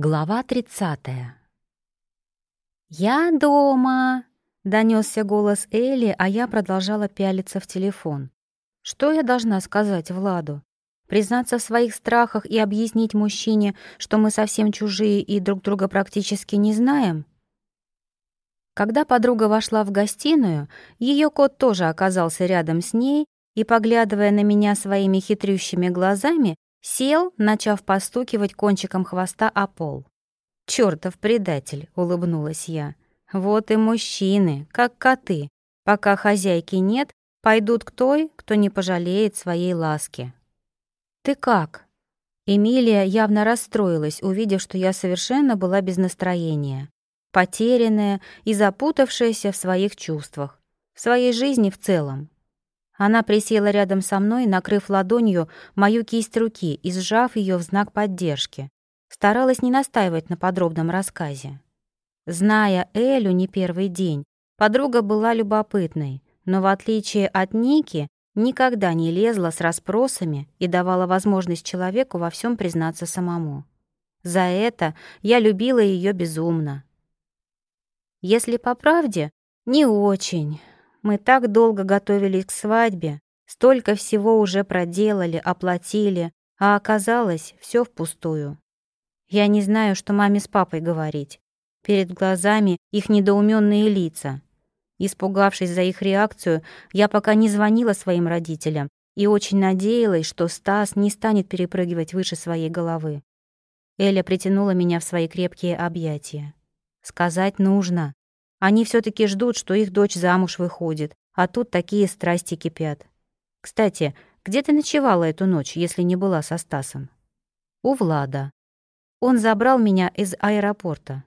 Глава 30. «Я дома!» — донесся голос Элли, а я продолжала пялиться в телефон. Что я должна сказать Владу? Признаться в своих страхах и объяснить мужчине, что мы совсем чужие и друг друга практически не знаем? Когда подруга вошла в гостиную, ее кот тоже оказался рядом с ней и, поглядывая на меня своими хитрющими глазами, Сел, начав постукивать кончиком хвоста о пол. «Чёртов предатель!» — улыбнулась я. «Вот и мужчины, как коты. Пока хозяйки нет, пойдут к той, кто не пожалеет своей ласки». «Ты как?» Эмилия явно расстроилась, увидев, что я совершенно была без настроения, потерянная и запутавшаяся в своих чувствах, в своей жизни в целом. Она присела рядом со мной, накрыв ладонью мою кисть руки и сжав ее в знак поддержки. Старалась не настаивать на подробном рассказе. Зная Элю не первый день, подруга была любопытной, но в отличие от Ники, никогда не лезла с расспросами и давала возможность человеку во всем признаться самому. За это я любила ее безумно. Если по правде, не очень. Мы так долго готовились к свадьбе, столько всего уже проделали, оплатили, а оказалось все впустую. Я не знаю, что маме с папой говорить. Перед глазами их недоуменные лица. Испугавшись за их реакцию, я пока не звонила своим родителям и очень надеялась, что Стас не станет перепрыгивать выше своей головы. Эля притянула меня в свои крепкие объятия. Сказать нужно. Они все таки ждут, что их дочь замуж выходит, а тут такие страсти кипят. Кстати, где ты ночевала эту ночь, если не была со Стасом? У Влада. Он забрал меня из аэропорта.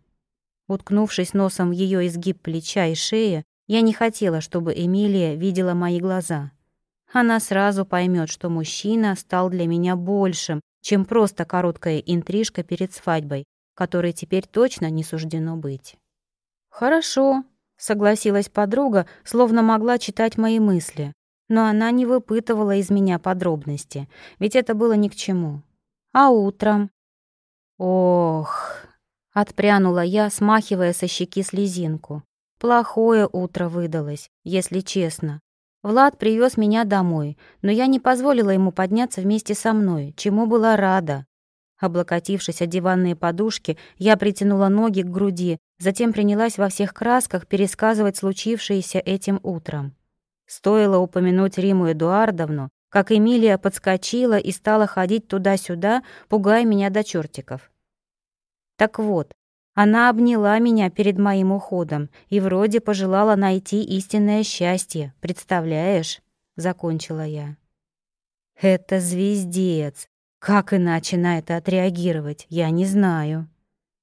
Уткнувшись носом в ее изгиб плеча и шеи, я не хотела, чтобы Эмилия видела мои глаза. Она сразу поймет, что мужчина стал для меня большим, чем просто короткая интрижка перед свадьбой, которой теперь точно не суждено быть. «Хорошо», — согласилась подруга, словно могла читать мои мысли. Но она не выпытывала из меня подробности, ведь это было ни к чему. «А утром?» «Ох», — отпрянула я, смахивая со щеки слезинку. «Плохое утро выдалось, если честно. Влад привез меня домой, но я не позволила ему подняться вместе со мной, чему была рада. Облокотившись о диванные подушки, я притянула ноги к груди, затем принялась во всех красках пересказывать случившееся этим утром. Стоило упомянуть Риму Эдуардовну, как Эмилия подскочила и стала ходить туда-сюда, пугая меня до чертиков. Так вот, она обняла меня перед моим уходом и вроде пожелала найти истинное счастье, представляешь? Закончила я. Это звездец, как иначе на это отреагировать, я не знаю.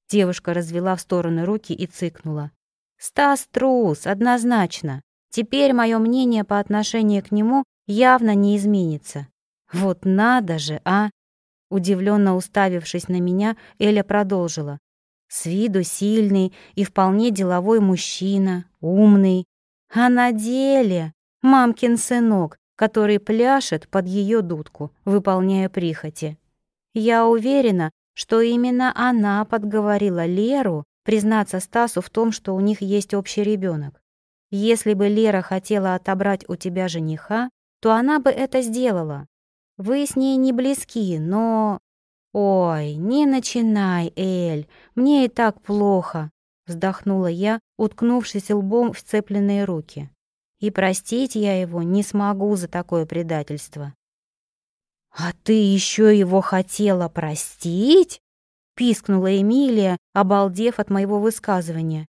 Девушка развела в стороны руки и цыкнула. «Стас трус, однозначно. Теперь мое мнение по отношению к нему явно не изменится. Вот надо же, а!» Удивленно уставившись на меня, Эля продолжила. «С виду сильный и вполне деловой мужчина, умный. А на деле мамкин сынок, который пляшет под ее дудку, выполняя прихоти. Я уверена, что именно она подговорила Леру признаться Стасу в том, что у них есть общий ребенок. Если бы Лера хотела отобрать у тебя жениха, то она бы это сделала. Вы с ней не близки, но... Ой, не начинай, Эль, мне и так плохо, вздохнула я, уткнувшись лбом в цепленные руки и простить я его не смогу за такое предательство. «А ты еще его хотела простить?» — пискнула Эмилия, обалдев от моего высказывания.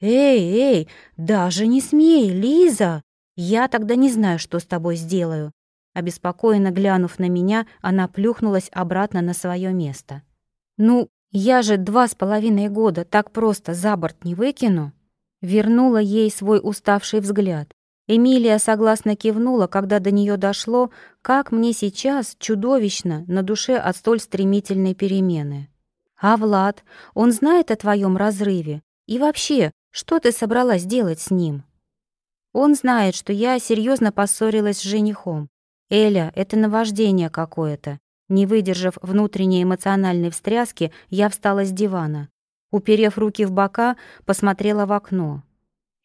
«Эй, эй, даже не смей, Лиза! Я тогда не знаю, что с тобой сделаю». Обеспокоенно глянув на меня, она плюхнулась обратно на свое место. «Ну, я же два с половиной года так просто за борт не выкину». Вернула ей свой уставший взгляд. Эмилия согласно кивнула, когда до нее дошло, как мне сейчас чудовищно на душе от столь стремительной перемены. «А Влад, он знает о твоем разрыве? И вообще, что ты собралась делать с ним?» «Он знает, что я серьезно поссорилась с женихом. Эля, это наваждение какое-то. Не выдержав внутренней эмоциональной встряски, я встала с дивана. Уперев руки в бока, посмотрела в окно.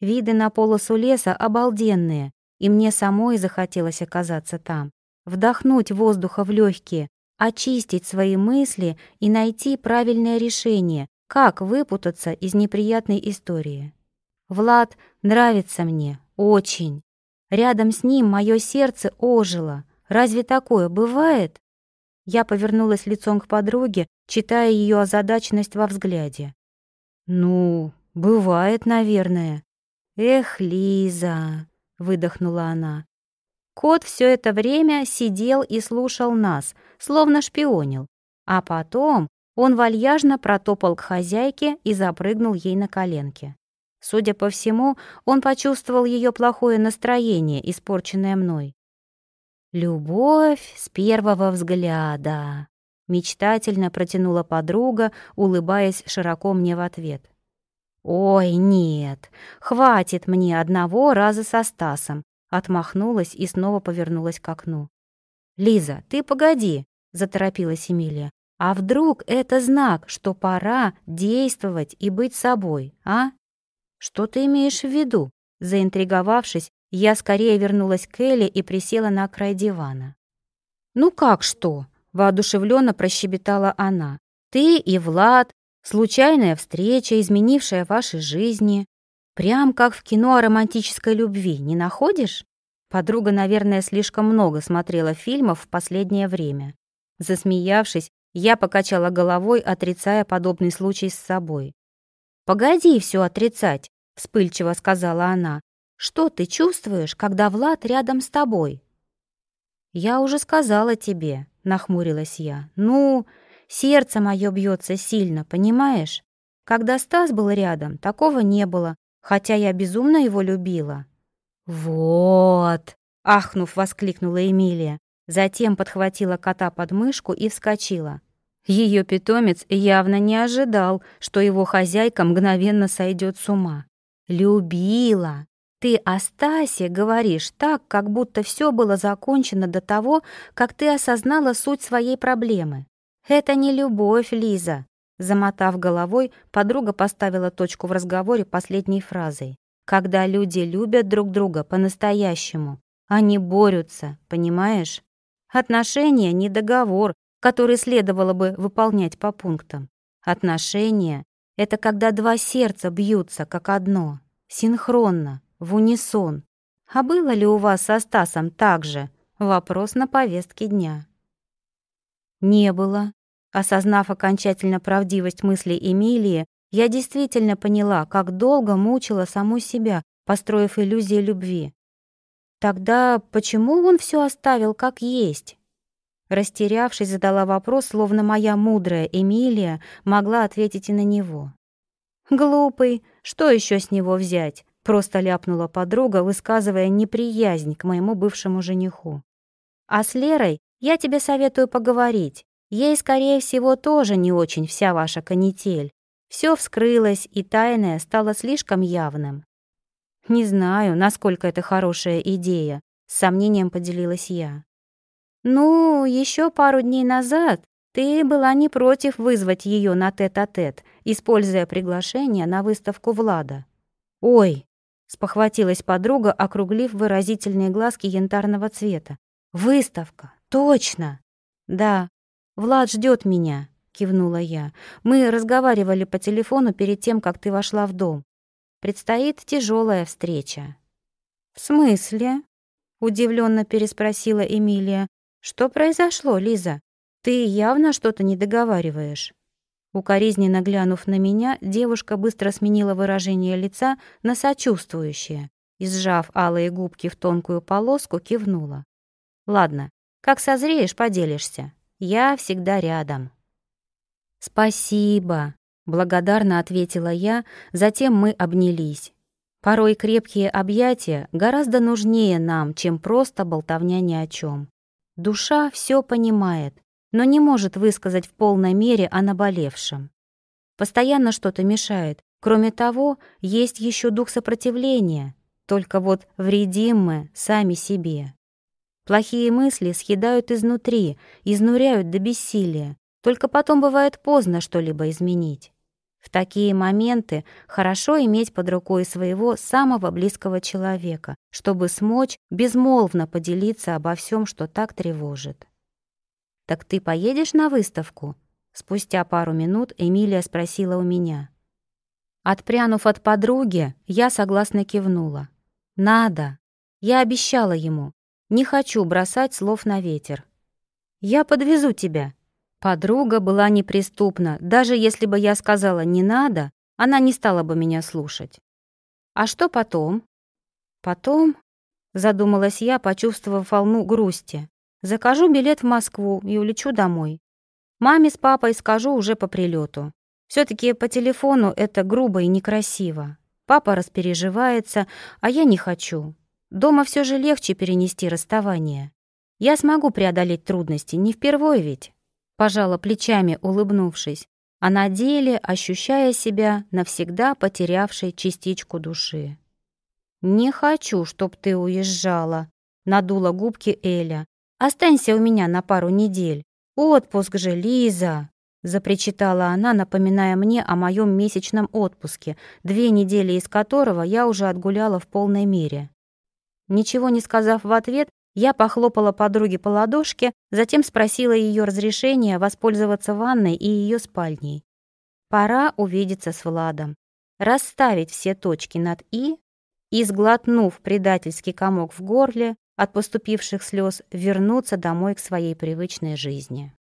Виды на полосу леса обалденные, и мне самой захотелось оказаться там. Вдохнуть воздуха в легкие, очистить свои мысли и найти правильное решение, как выпутаться из неприятной истории. Влад нравится мне, очень. Рядом с ним мое сердце ожило. Разве такое бывает? Я повернулась лицом к подруге, читая ее озадаченность во взгляде. «Ну, бывает, наверное». «Эх, Лиза!» — выдохнула она. Кот все это время сидел и слушал нас, словно шпионил. А потом он вальяжно протопал к хозяйке и запрыгнул ей на коленки. Судя по всему, он почувствовал ее плохое настроение, испорченное мной. «Любовь с первого взгляда», — мечтательно протянула подруга, улыбаясь широко мне в ответ. «Ой, нет, хватит мне одного раза со Стасом», — отмахнулась и снова повернулась к окну. «Лиза, ты погоди», — заторопилась Эмилия. «А вдруг это знак, что пора действовать и быть собой, а?» «Что ты имеешь в виду?» Заинтриговавшись, я скорее вернулась к Элли и присела на край дивана. «Ну как что?» — воодушевленно прощебетала она. «Ты и Влад, случайная встреча, изменившая ваши жизни. Прям как в кино о романтической любви, не находишь?» Подруга, наверное, слишком много смотрела фильмов в последнее время. Засмеявшись, я покачала головой, отрицая подобный случай с собой. «Погоди все отрицать», — вспыльчиво сказала она. Что ты чувствуешь, когда Влад рядом с тобой?» «Я уже сказала тебе», — нахмурилась я. «Ну, сердце мое бьется сильно, понимаешь? Когда Стас был рядом, такого не было, хотя я безумно его любила». «Вот!» — ахнув, воскликнула Эмилия. Затем подхватила кота под мышку и вскочила. Ее питомец явно не ожидал, что его хозяйка мгновенно сойдет с ума. «Любила! Ты о Стасе говоришь так, как будто все было закончено до того, как ты осознала суть своей проблемы. Это не любовь, Лиза. Замотав головой, подруга поставила точку в разговоре последней фразой. Когда люди любят друг друга по-настоящему, они борются, понимаешь? Отношения — не договор, который следовало бы выполнять по пунктам. Отношения — это когда два сердца бьются как одно, синхронно, в унисон. А было ли у вас со Стасом так же? Вопрос на повестке дня. Не было. Осознав окончательно правдивость мысли Эмилии, я действительно поняла, как долго мучила саму себя, построив иллюзии любви. Тогда почему он все оставил как есть? Растерявшись, задала вопрос, словно моя мудрая Эмилия могла ответить и на него. «Глупый, что еще с него взять? Просто ляпнула подруга, высказывая неприязнь к моему бывшему жениху. А с Лерой я тебе советую поговорить. Ей, скорее всего, тоже не очень вся ваша канитель. Все вскрылось, и тайное стало слишком явным. Не знаю, насколько это хорошая идея, с сомнением поделилась я. Ну, еще пару дней назад ты была не против вызвать ее на тет-а-тет, -тет, используя приглашение на выставку Влада. Ой, Спохватилась подруга, округлив выразительные глазки янтарного цвета. «Выставка! Точно!» «Да, Влад ждет меня», — кивнула я. «Мы разговаривали по телефону перед тем, как ты вошла в дом. Предстоит тяжелая встреча». «В смысле?» — удивленно переспросила Эмилия. «Что произошло, Лиза? Ты явно что-то не договариваешь. Укоризненно глянув на меня, девушка быстро сменила выражение лица на сочувствующее и, сжав алые губки в тонкую полоску, кивнула. «Ладно, как созреешь, поделишься. Я всегда рядом». «Спасибо», — благодарно ответила я, затем мы обнялись. Порой крепкие объятия гораздо нужнее нам, чем просто болтовня ни о чем. Душа все понимает, но не может высказать в полной мере о наболевшем. Постоянно что-то мешает. Кроме того, есть еще дух сопротивления. Только вот вредим мы сами себе. Плохие мысли съедают изнутри, изнуряют до бессилия. Только потом бывает поздно что-либо изменить. В такие моменты хорошо иметь под рукой своего самого близкого человека, чтобы смочь безмолвно поделиться обо всем, что так тревожит. «Так ты поедешь на выставку?» Спустя пару минут Эмилия спросила у меня. Отпрянув от подруги, я согласно кивнула. «Надо!» Я обещала ему. Не хочу бросать слов на ветер. «Я подвезу тебя», Подруга была неприступна, даже если бы я сказала «не надо», она не стала бы меня слушать. «А что потом?» «Потом?» — задумалась я, почувствовав волну грусти. «Закажу билет в Москву и улечу домой. Маме с папой скажу уже по прилету. Все-таки по телефону это грубо и некрасиво. Папа распереживается, а я не хочу. Дома все же легче перенести расставание. Я смогу преодолеть трудности, не впервой ведь» пожала плечами, улыбнувшись, а на деле ощущая себя навсегда потерявшей частичку души. «Не хочу, чтоб ты уезжала», — надула губки Эля. «Останься у меня на пару недель. Отпуск же, Лиза!» запричитала она, напоминая мне о моем месячном отпуске, две недели из которого я уже отгуляла в полной мере. Ничего не сказав в ответ, я похлопала подруге по ладошке, затем спросила ее разрешения воспользоваться ванной и ее спальней. Пора увидеться с Владом, расставить все точки над «и» и, сглотнув предательский комок в горле от поступивших слез, вернуться домой к своей привычной жизни.